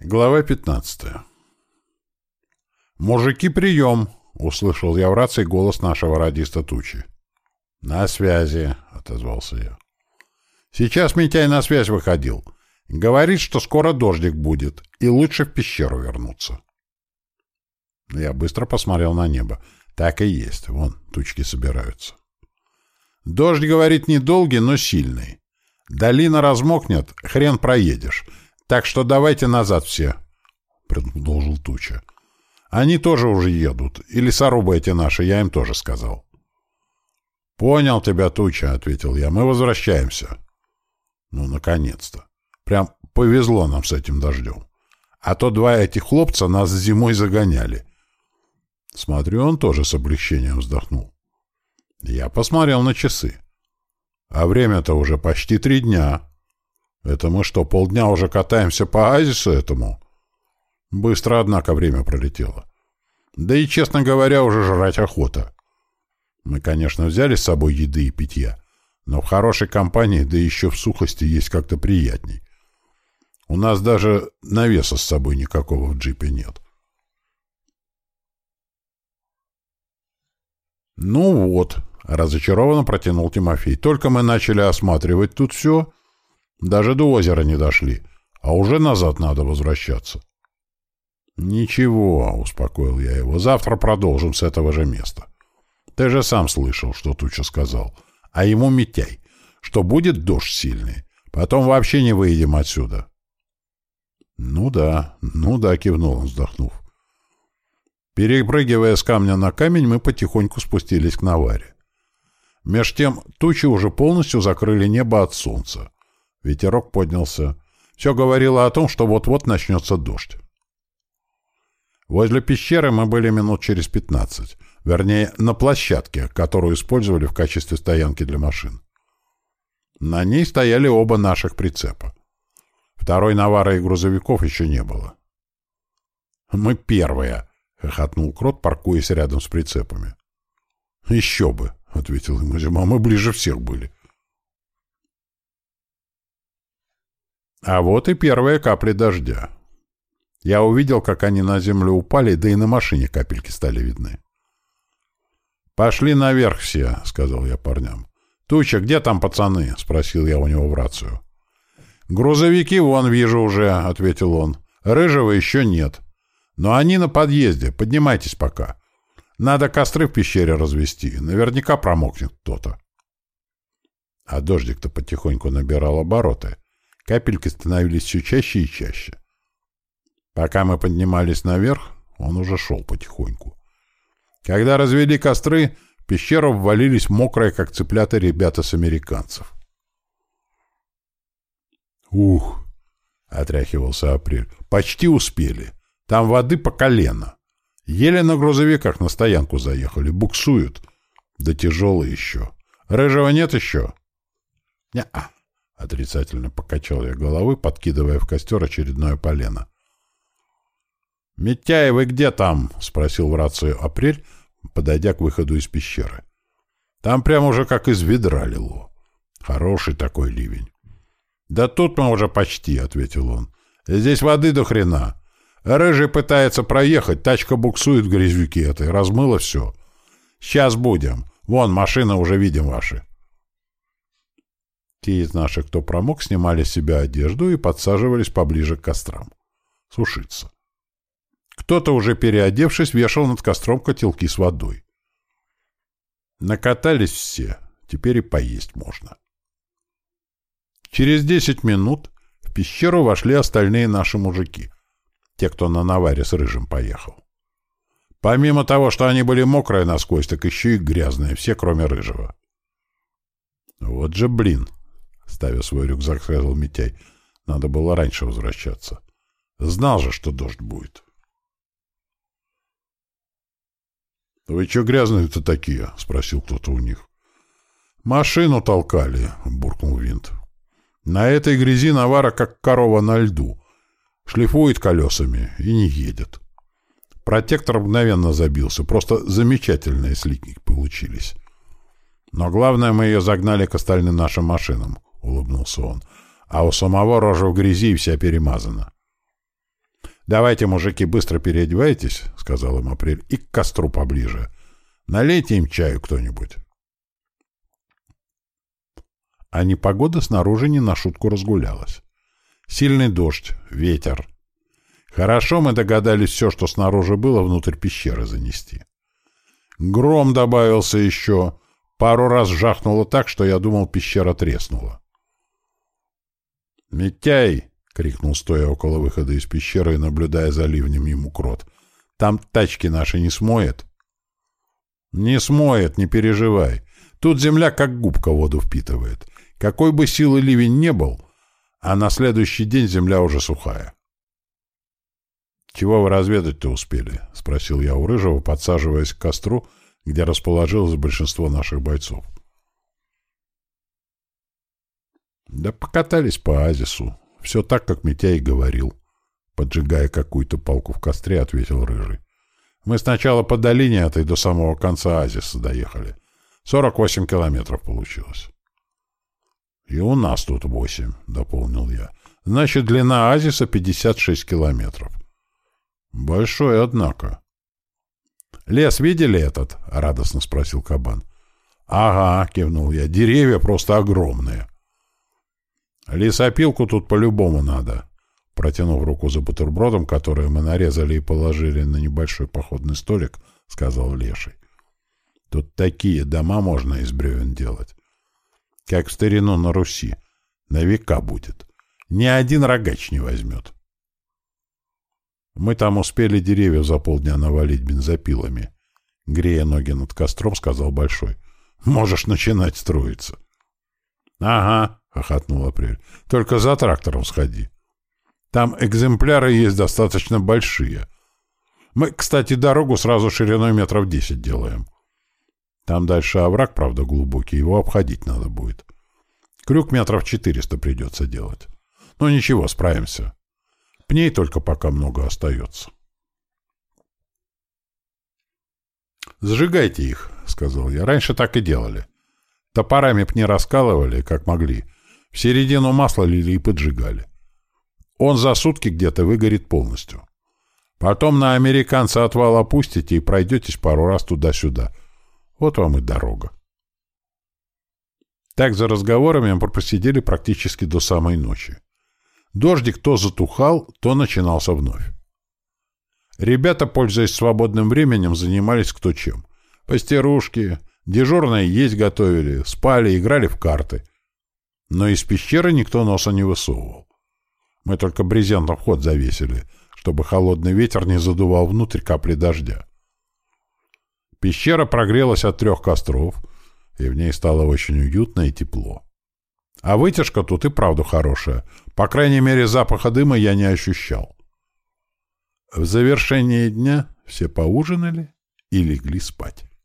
Глава 15. «Мужики, прием!» — услышал я в рации голос нашего радиста Тучи. «На связи», — отозвался я. «Сейчас Митяй на связь выходил. Говорит, что скоро дождик будет, и лучше в пещеру вернуться». Я быстро посмотрел на небо. Так и есть, вон, тучки собираются. Дождь, говорит, недолгий, но сильный. Долина размокнет, хрен проедешь. Так что давайте назад все, — продолжил Туча. Они тоже уже едут. И лесорубы эти наши, я им тоже сказал. Понял тебя, Туча, — ответил я. Мы возвращаемся. Ну, наконец-то. Прям повезло нам с этим дождем. А то два этих хлопца нас зимой загоняли. Смотрю, он тоже с облегчением вздохнул. Я посмотрел на часы. А время-то уже почти три дня. Это мы что, полдня уже катаемся по оазису этому? Быстро, однако, время пролетело. Да и, честно говоря, уже жрать охота. Мы, конечно, взяли с собой еды и питья, но в хорошей компании, да еще в сухости, есть как-то приятней. У нас даже навеса с собой никакого в джипе нет. «Ну вот», — разочарованно протянул Тимофей, — «только мы начали осматривать тут все, даже до озера не дошли, а уже назад надо возвращаться. «Ничего», — успокоил я его, — «завтра продолжим с этого же места. Ты же сам слышал, что Туча сказал. А ему Митяй, что будет дождь сильный. Потом вообще не выйдем отсюда». «Ну да, ну да», — кивнул он, вздохнув. Перепрыгивая с камня на камень, мы потихоньку спустились к Наваре. Меж тем тучи уже полностью закрыли небо от солнца. Ветерок поднялся. Все говорило о том, что вот-вот начнется дождь. Возле пещеры мы были минут через пятнадцать. Вернее, на площадке, которую использовали в качестве стоянки для машин. На ней стояли оба наших прицепа. Второй навара и грузовиков еще не было. «Мы первые!» — хохотнул Крот, паркуясь рядом с прицепами. «Еще бы!» — ответил ему Зима. «Мы ближе всех были. А вот и первые капли дождя. Я увидел, как они на землю упали, да и на машине капельки стали видны. «Пошли наверх все», — сказал я парням. «Туча, где там пацаны?» — спросил я у него в рацию. «Грузовики вон вижу уже», — ответил он. «Рыжего еще нет. Но они на подъезде. Поднимайтесь пока. Надо костры в пещере развести. Наверняка промокнет кто-то». А дождик-то потихоньку набирал обороты. Капельки становились все чаще и чаще. Пока мы поднимались наверх, он уже шел потихоньку. Когда развели костры, в пещеру ввалились мокрые, как цыплята, ребята с американцев. «Ух!» — отряхивался Апрель. «Почти успели. Там воды по колено. Еле на грузовиках на стоянку заехали. Буксуют. Да тяжелые еще. Рыжего нет еще?» «Не-а», Отрицательно покачал я головой, подкидывая в костер очередное полено. «Митяй, вы где там?» — спросил в рацию Апрель, подойдя к выходу из пещеры. «Там прямо уже как из ведра лило. Хороший такой ливень». «Да тут мы уже почти», — ответил он. «Здесь воды до хрена. Рыжий пытается проехать, тачка буксует в грязюке этой, размыло все. Сейчас будем. Вон, машины уже видим ваши». Те из наших, кто промок, снимали с себя одежду и подсаживались поближе к кострам. Сушиться. Кто-то, уже переодевшись, вешал над костром котелки с водой. Накатались все, теперь и поесть можно. Через десять минут в пещеру вошли остальные наши мужики, те, кто на наваре с рыжим поехал. Помимо того, что они были мокрые насквозь, так еще и грязные, все, кроме рыжего. Вот же блин! Ставя свой рюкзак, сказал Митяй. Надо было раньше возвращаться. Знал же, что дождь будет. «Вы что грязные-то такие?» — спросил кто-то у них. «Машину толкали», — буркнул Винт. «На этой грязи навара, как корова на льду. Шлифует колесами и не едет». Протектор мгновенно забился. Просто замечательные слитники получились. Но главное, мы ее загнали к остальным нашим машинам. — улыбнулся он. «А у самого рожа в грязи и вся перемазана». «Давайте, мужики, быстро переодевайтесь», — сказал им Апрель, — «и к костру поближе. Налейте им чаю кто-нибудь». А непогода снаружи не на шутку разгулялась. Сильный дождь, ветер. Хорошо мы догадались все, что снаружи было, внутрь пещеры занести. Гром добавился еще. Пару раз жахнуло так, что я думал, пещера треснула. «Митяй!» — крикнул, стоя около выхода из пещеры и наблюдая за ливнем ему крот. «Там тачки наши не смоет?» «Не смоет, не переживай. Тут земля как губка воду впитывает. Какой бы силы ливень не был, а на следующий день земля уже сухая». «Чего вы разведать-то успели?» — спросил я у Рыжего, подсаживаясь к костру, где расположилось большинство наших бойцов. Да покатались по оазису. Все так, как Митяй говорил. Поджигая какую-то палку в костре, ответил Рыжий. Мы сначала по долине этой до самого конца оазиса доехали. 48 километров получилось. И у нас тут 8, дополнил я. Значит, длина оазиса 56 километров. Большой, однако. «Лес видели этот?» — радостно спросил кабан. «Ага», — кивнул я, — «деревья просто огромные». «Лесопилку тут по-любому надо», — протянув руку за бутербродом, который мы нарезали и положили на небольшой походный столик, сказал Леший. «Тут такие дома можно из бревен делать. Как в старину на Руси. На века будет. Ни один рогач не возьмет». Мы там успели деревья за полдня навалить бензопилами. Грея ноги над костром, сказал Большой. Можешь начинать строиться. — Ага, — хохотнул Апрель. — Только за трактором сходи. Там экземпляры есть достаточно большие. Мы, кстати, дорогу сразу шириной метров десять делаем. Там дальше овраг, правда, глубокий, его обходить надо будет. Крюк метров четыреста придется делать. Но ничего, справимся. Пней только пока много остается. «Сжигайте их», — сказал я. «Раньше так и делали. Топорами пни раскалывали, как могли. В середину масла лили и поджигали. Он за сутки где-то выгорит полностью. Потом на американца отвал опустите и пройдетесь пару раз туда-сюда. Вот вам и дорога». Так за разговорами мы просидели практически до самой ночи. Дождик то затухал, то начинался вновь. Ребята, пользуясь свободным временем, занимались кто чем. Постирушки, дежурные есть готовили, спали, играли в карты. Но из пещеры никто носа не высовывал. Мы только брезентом вход завесили, чтобы холодный ветер не задувал внутрь капли дождя. Пещера прогрелась от трех костров, и в ней стало очень уютно и тепло. А вытяжка тут и правда хорошая. По крайней мере, запаха дыма я не ощущал. В завершении дня все поужинали и легли спать.